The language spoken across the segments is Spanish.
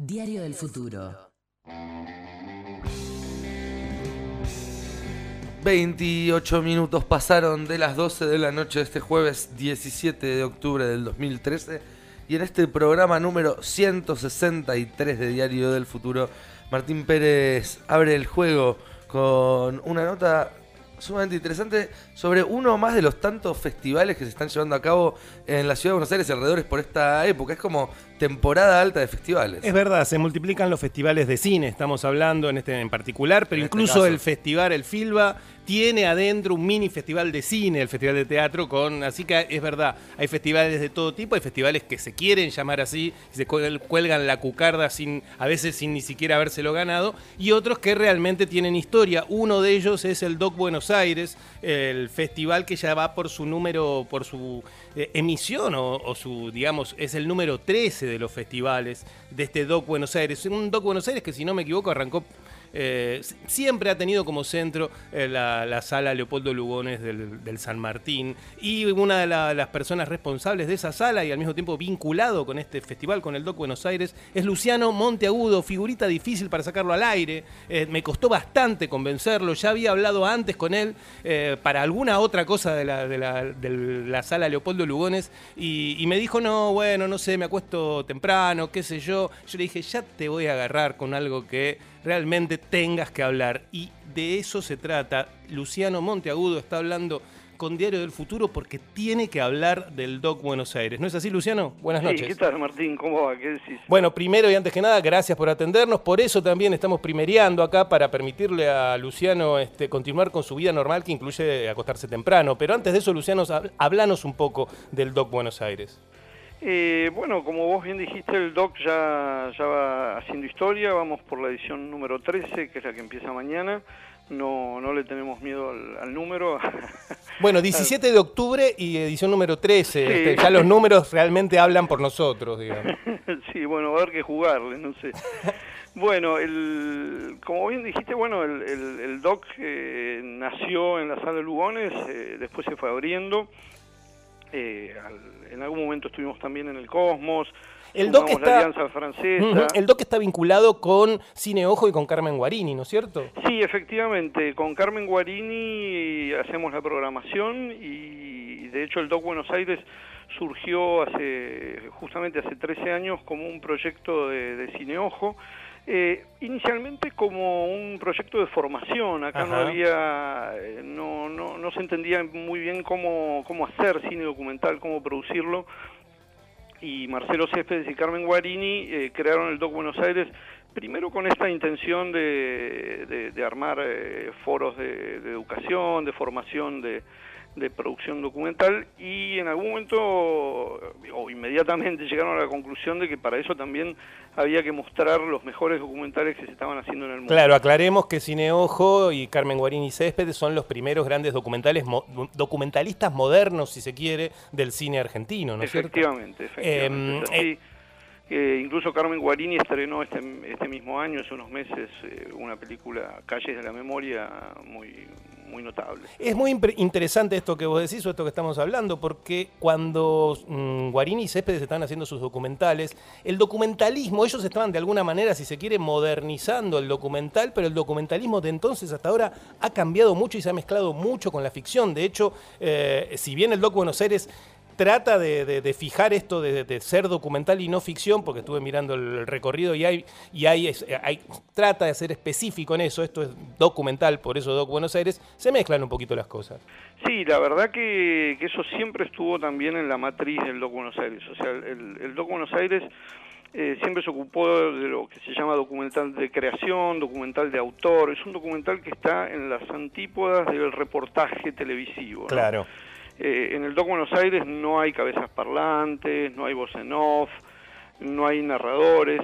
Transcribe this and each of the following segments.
Diario del Futuro. 28 minutos pasaron de las 12 de la noche de este jueves 17 de octubre del 2013 y en este programa número 163 de Diario del Futuro, Martín Pérez abre el juego con una nota sumamente interesante sobre uno más de los tantos festivales que se están llevando a cabo en la ciudad de Buenos Aires y alrededores por esta época. Es como temporada alta de festivales. Es verdad, se multiplican los festivales de cine, estamos hablando en este en particular, pero En este incluso el festival, el Filba, tiene adentro un mini festival de cine, el festival de teatro, con así que es verdad, hay festivales de todo tipo, hay festivales que se quieren llamar así, se cuel- cuelgan la cucarda sin, a veces sin ni siquiera habérselo ganado, y otros que realmente tienen historia. Uno de ellos es el Doc Buenos Aires, el festival que ya va por su número, por su eh, emisión o, o su, digamos, es el número 13 de los festivales de este Doc Buenos Aires. Un Doc Buenos Aires que, si no me equivoco, arrancó. Eh, siempre ha tenido como centro eh, la, la sala Leopoldo Lugones del, San Martín y una de la- las personas responsables de esa sala y al mismo tiempo vinculado con este festival, con el Doc Buenos Aires, es Luciano Monteagudo, figurita difícil para sacarlo al aire. Eh, me costó bastante convencerlo, ya había hablado antes con él para alguna otra cosa de la, de la- sala Leopoldo Lugones y me dijo, no, bueno, no sé, me acuesto temprano, qué sé yo. Yo le dije, ya te voy a agarrar con algo que realmente tengas que hablar. Y de eso se trata. Luciano Monteagudo está hablando con Diario del Futuro porque tiene que hablar del Doc Buenos Aires. ¿No es así, Luciano? Buenas Sí, noches. ¿qué tal, Martín? ¿Cómo va? ¿Qué decís? Bueno, primero y antes que nada, gracias por atendernos. Por eso también estamos primereando acá para permitirle a Luciano este, continuar con su vida normal, que incluye acostarse temprano. Pero antes de eso, Luciano, hab- hablanos un poco del Doc Buenos Aires. Eh, bueno, como vos bien dijiste, el doc ya, ya va haciendo historia. Vamos por la edición número 13, que es la que empieza mañana. No, no le tenemos miedo al, al número. Bueno, 17 de octubre y edición número 13. Sí. Este, ya los números realmente hablan por nosotros, digamos. sí, bueno, va a haber que jugarle, no sé. Bueno, el, como bien dijiste, bueno, el, el, el doc eh, nació en la sala de Lugones, eh, después se fue abriendo. Eh, al- en algún momento estuvimos también en el Cosmos. El doc está- la Alianza Francesa. El Doc está vinculado con Cine Ojo y con Carmen Guarini, ¿no es cierto? Sí, efectivamente, con Carmen Guarini hacemos la programación y de hecho el Doc Buenos Aires surgió hace justamente hace 13 años como un proyecto de, de Cine Ojo. Eh, inicialmente como un proyecto de formación, acá no había, eh, no, no, no se entendía muy bien cómo, cómo hacer cine documental, cómo producirlo, y Marcelo Céspedes y Carmen Guarini eh, crearon el Doc Buenos Aires primero con esta intención de, de- de armar eh, foros de, de educación, de formación de, de producción documental y en algún momento o inmediatamente llegaron a la conclusión de que para eso también había que mostrar los mejores documentales que se estaban haciendo en el mundo. Claro, aclaremos que Cine Ojo y Carmen Guarini Céspedes son los primeros grandes documentales mo- documentalistas modernos, si se quiere, del cine argentino, ¿no es cierto? efectivamente. Eh, incluso Carmen Guarini estrenó este, este mismo año, hace unos meses, eh, una película, Calles de la Memoria, muy, muy notable. Es muy interesante esto que vos decís o esto que estamos hablando, porque cuando mm, Guarini y Céspedes estaban haciendo sus documentales, el documentalismo, ellos estaban de alguna manera, si se quiere, modernizando el documental, pero el documentalismo de entonces hasta ahora ha cambiado mucho y se ha mezclado mucho con la ficción. De hecho, eh, si bien el Doc Buenos Aires trata de, de- de fijar esto de, de ser documental y no ficción, porque estuve mirando el recorrido y hay, y hay, hay- trata de ser específico en eso, esto es documental, por eso Doc Buenos Aires, se mezclan un poquito las cosas. Sí, la verdad que, que eso siempre estuvo también en la matriz del Doc Buenos Aires. O sea, el, el Doc Buenos Aires eh, siempre se ocupó de lo que se llama documental de creación, documental de autor. Es un documental que está en las antípodas del reportaje televisivo. ¿no? Claro. Eh, en el Doc Buenos Aires no hay cabezas parlantes, no hay voz en off, no hay narradores,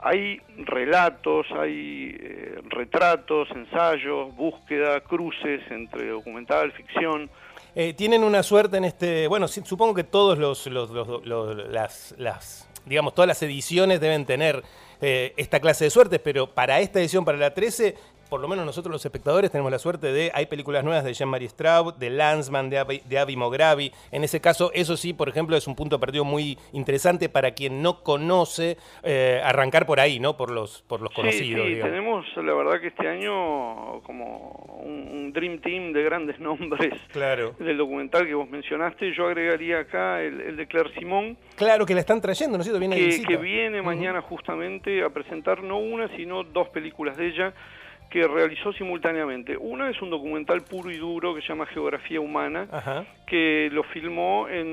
hay relatos, hay eh, retratos, ensayos, búsqueda, cruces entre documental, ficción. Eh, tienen una suerte en este. Bueno, supongo que todos los, las, digamos, todas las ediciones deben tener esta clase de suertes, pero para esta edición, para la 13, por lo menos nosotros los espectadores tenemos la suerte de, hay películas nuevas de Jean-Marie Straub, de Landsman, de Avi, de Avi Mogravi. En ese caso, eso sí, por ejemplo, es un punto perdido muy interesante para quien no conoce, eh, arrancar por ahí, ¿no? Por los, por los conocidos. Sí, tenemos la verdad que este año como un, un, Dream Team de grandes nombres claro. del documental que vos mencionaste. Yo agregaría acá el, el de Claire Simón. Claro, que la están trayendo, ¿no es cierto? Viene que, que viene mañana justamente a presentar no una, sino dos películas de ella que realizó simultáneamente. Una es un documental puro y duro que se llama Geografía Humana, Ajá. que lo filmó en,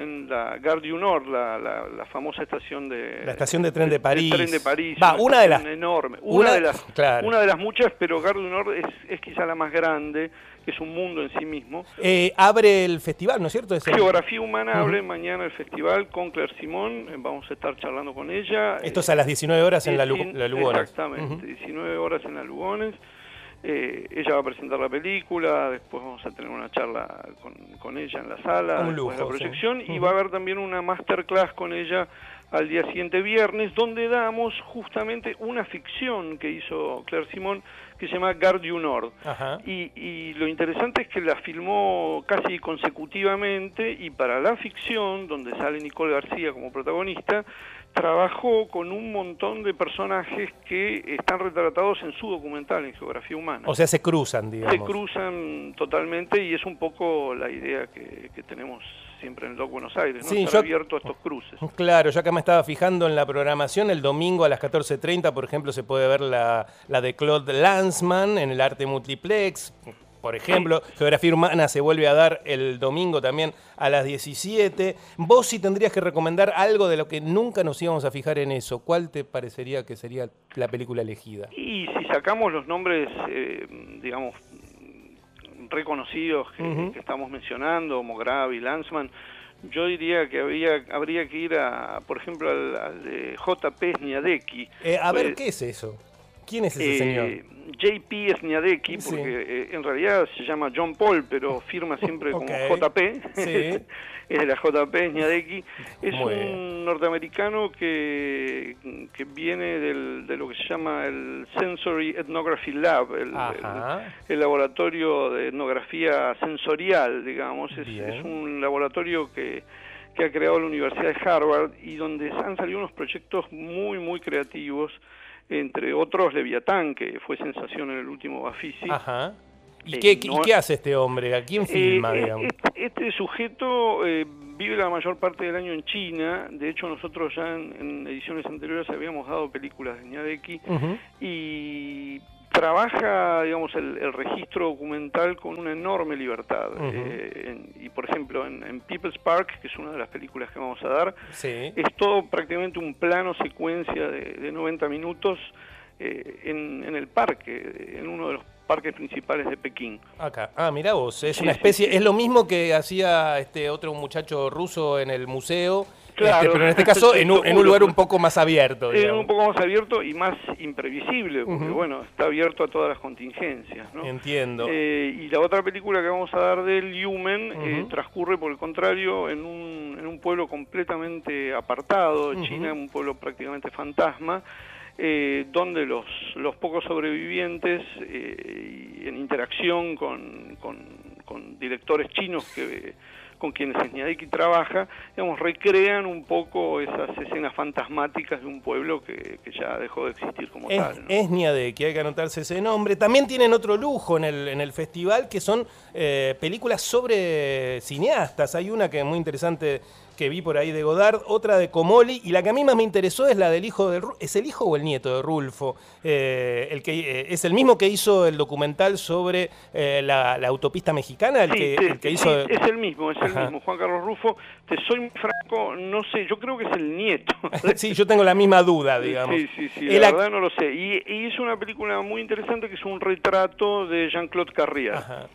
en la Gare du Nord, la, la, la, famosa estación de... La estación de tren de, París. De tren de París. Va, una, una de las... Enorme. Una, una, de las, claro. una de las muchas, pero Gare du Nord es, es quizá la más grande, que es un mundo en sí mismo. Eh, abre el festival, ¿no es cierto? Es el... Geografía Humana uh -huh. abre mañana el festival con Claire Simón, vamos a estar charlando con ella. Esto es a las 19 horas en la, Lu la Lugones. Exactamente, uh -huh. 19 horas en la Lugones. Eh, ella va a presentar la película, después vamos a tener una charla con, con ella en la sala, un lujo, la proyección, sí. y uh -huh. va a haber también una masterclass con ella al día siguiente viernes, donde damos justamente una ficción que hizo Claire Simón, que se llama Gare du Nord. Y, y, lo interesante es que la filmó casi consecutivamente, y para la ficción, donde sale Nicole García como protagonista, trabajó con un montón de personajes que están retratados en su documental, en Geografía Humana. O sea, se cruzan, digamos. Se cruzan totalmente y es un poco la idea que, que tenemos siempre en el Doc Buenos Aires, ¿no? Sí, Estar yo, abierto a estos cruces. Claro, yo acá me estaba fijando en la programación, el domingo a las 14.30, por ejemplo, se puede ver la, la de Claude Lanzmann en el Arte Multiplex, por ejemplo, Geografía Humana se vuelve a dar el domingo también a las 17. Vos sí tendrías que recomendar algo de lo que nunca nos íbamos a fijar en eso. ¿Cuál te parecería que sería la película elegida? Y si sacamos los nombres, eh, digamos, reconocidos que, uh -huh. que estamos mencionando, Mogravi, Lanzmann, yo diría que había, habría que ir, a, por ejemplo, al, al de J.P. Sniadecki. Eh, a ver, ¿qué es eso? ¿Quién es ese eh, señor? JP Sniadecki, porque sí. eh, en realidad se llama John Paul, pero firma siempre okay. como JP. Sí. es de la JP Sniadecki. Es Muy un bien. norteamericano que, que viene del, de lo que se llama el Sensory Ethnography Lab, el, el, el laboratorio de etnografía sensorial, digamos. Es, es un laboratorio que que ha creado la Universidad de Harvard y donde han salido unos proyectos muy, muy creativos entre otros Leviatán, que fue sensación en el último Bafisi. Ajá. ¿Y, eh, qué, no, ¿Y, qué, hace este hombre? ¿A quién filma, eh? Este, este sujeto eh, vive la mayor parte del año en China. De hecho, nosotros ya en, en ediciones anteriores habíamos dado películas de. Uh -huh. Y trabaja, digamos, el, el, registro documental con una enorme libertad. Uh -huh. eh, en, y, por ejemplo, en, en, People's Park, que es una de las películas que vamos a dar, sí. es todo prácticamente un plano secuencia de, de 90 minutos eh, en, en, el parque, en uno de los parques principales de Pekín. Acá. Ah, mira vos, es sí, una especie, sí. es lo mismo que hacía este otro muchacho ruso en el museo. Claro, este, pero en este caso en un, en un, lugar un poco más abierto. En un poco más abierto y más imprevisible, porque uh -huh. bueno, está abierto a todas las contingencias. ¿no? Entiendo. Eh, y la otra película que vamos a dar del Human uh -huh. eh, transcurre, por el contrario, en un, en un pueblo completamente apartado, uh -huh. China, un pueblo prácticamente fantasma. Eh, donde los, los pocos sobrevivientes eh, en interacción con, con, con, directores chinos que con quienes Sniadeki trabaja, digamos, recrean un poco esas escenas fantasmáticas de un pueblo que, que ya dejó de existir como es, tal. ¿no? Es Sniadeki, hay que anotarse ese nombre. También tienen otro lujo en el, en el festival, que son eh, películas sobre cineastas. Hay una que es muy interesante que vi por ahí de Godard, otra de Comoli, y la que a mí más me interesó es la del hijo de ¿Es el hijo o el nieto de Rulfo? Eh, el que, eh, ¿Es el mismo que hizo el documental sobre eh, la, la, autopista mexicana? El sí, que, te, el que hizo... Sí, es el mismo, es Ajá. el mismo. Juan Carlos Rulfo, te soy muy franco, no sé, yo creo que es el nieto. sí, yo tengo la misma duda, digamos. Sí, sí, sí, la verdad no lo sé. Y, y, hizo una película muy interesante que es un retrato de Jean-Claude Carrière.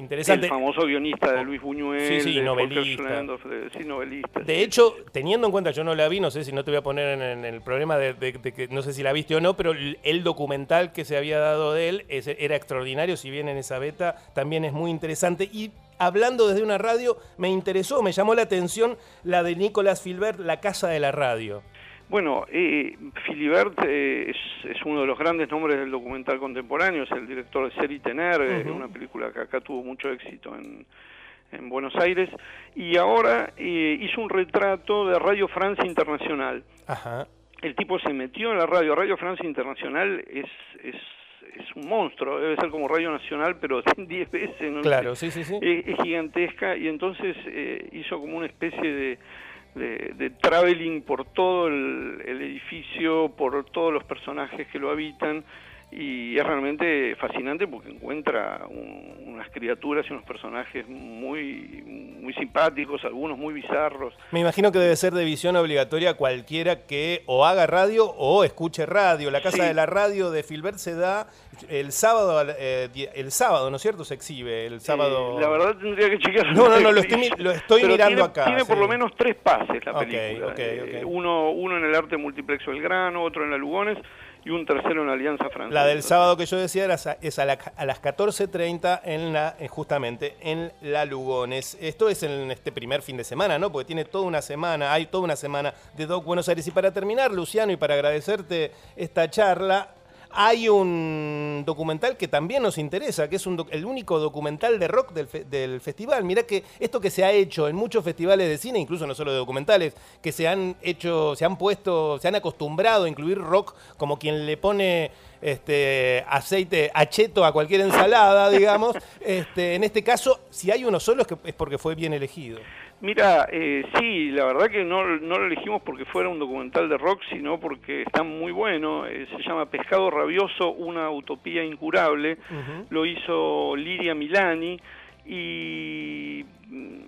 Interesante. El famoso guionista de Luis Buñuel. Sí, sí, de novelista. Sí, novelista. De hecho, teniendo en cuenta, yo no la vi, no sé si no te voy a poner en, en el problema de, de, de, que no sé si la viste o no, pero el, el, documental que se había dado de él es, era extraordinario, si bien en esa beta también es muy interesante. Y hablando desde una radio, me interesó, me llamó la atención la de Nicolás Filbert, La Casa de la Radio. Bueno, eh, Filibert eh, es, es, uno de los grandes nombres del documental contemporáneo, es el director de Ser y Tener, eh, una película que acá tuvo mucho éxito en, en Buenos Aires, y ahora eh, hizo un retrato de Radio Francia Internacional. Ajá. El tipo se metió en la radio, Radio Francia Internacional es, es, es un monstruo, debe ser como Radio Nacional, pero 10 veces, ¿no? Claro, sí, sí, sí. Es, es gigantesca, y entonces eh, hizo como una especie de de, de traveling por todo el, el, edificio, por todos los personajes que lo habitan y es realmente fascinante porque encuentra un, unas criaturas y unos personajes muy muy simpáticos, algunos muy bizarros. Me imagino que debe ser de visión obligatoria cualquiera que o haga radio o escuche radio. La Casa sí. de la Radio de Filbert se da el sábado, eh, el sábado, ¿no es cierto? Se exhibe el sábado. Eh, la verdad tendría que chequear. No, no, no, lo estoy, lo estoy Pero mirando tiene, acá. Tiene sí. por lo menos tres pases la Okay, película. okay, Eh, okay. Uno, uno en el arte multiplex Belgrano, otro en la Lugones y un tercero en la Alianza Francesa. La del sábado que yo decía era, es a, la- a las 14.30 en la, justamente en la Lugones. Esto es en este primer fin de semana, ¿no? Porque tiene toda una semana, hay toda una semana de Doc Buenos Aires. Y para terminar, Luciano, y para agradecerte esta charla, hay un documental que también nos interesa, que es un el único documental de rock del, fe- del festival. Mirá que esto que se ha hecho en muchos festivales de cine, incluso no solo de documentales, que se han hecho, se han puesto, se han acostumbrado a incluir rock como quien le pone este aceite acheto a cualquier ensalada, digamos. Este, en este caso, si hay uno solo es, que, es porque fue bien elegido. Mira, eh, sí, la verdad que no, no lo elegimos porque fuera un documental de rock, sino porque está muy bueno. Eh, se llama Pescado Rabioso, una utopía incurable. Lo hizo Liria Milani y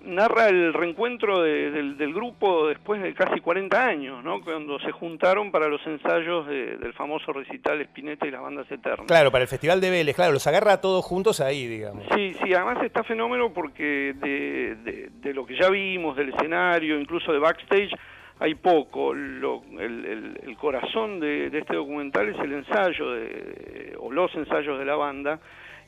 narra el reencuentro de- del, del grupo después de casi 40 años, ¿no? Cuando se juntaron para los ensayos de- del famoso recital Spinetta y las bandas eternas. Claro, para el Festival de Vélez, claro, los agarra todos juntos ahí, digamos. Sí, sí, además está fenómeno porque de, de- de lo que ya vimos, del escenario, incluso de backstage, hay poco. Lo- el, el- el corazón de, de este documental es el ensayo, de, o los ensayos de la banda,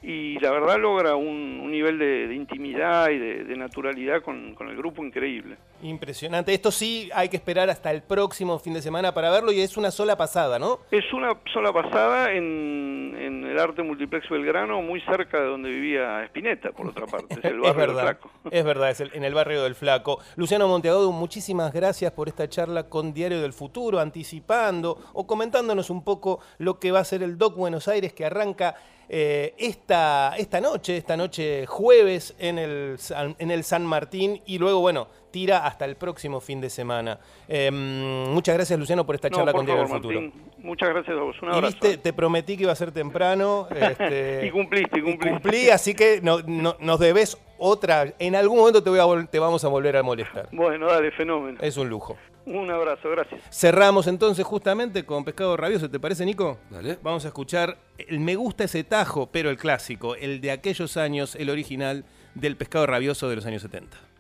y la verdad logra un, un nivel de, de intimidad y de, de naturalidad con, con el grupo increíble. Impresionante. Esto sí hay que esperar hasta el próximo fin de semana para verlo y es una sola pasada, ¿no? Es una sola pasada en, en el Arte Multiplex Belgrano, muy cerca de donde vivía Spinetta, por otra parte, es el barrio es del verdad, Flaco. es verdad, es el- en el barrio del Flaco. Luciano Monteagudo, muchísimas gracias por esta charla con Diario del Futuro, anticipando o comentándonos un poco lo que va a ser el Doc Buenos Aires que arranca eh, esta, esta noche, esta noche jueves en el, San- en el San Martín y luego, bueno, tira hasta el próximo fin de semana. Eh, muchas gracias, Luciano, por esta No, charla por con del Futuro. Martín, muchas gracias a vos, un Y abrazo. viste, te prometí que iba a ser temprano. este, y cumpliste, y y cumpliste. cumplí, así que no- no- nos debes otra. En algún momento te, voy a te vamos a volver a molestar. Bueno, dale, fenómeno. Es un lujo. Un abrazo, gracias. Cerramos entonces justamente con Pescado Rabioso, ¿te parece, Nico? Dale. Vamos a escuchar el Me gusta ese tajo, pero el clásico, el de aquellos años, el original del Pescado Rabioso de los años 70. Me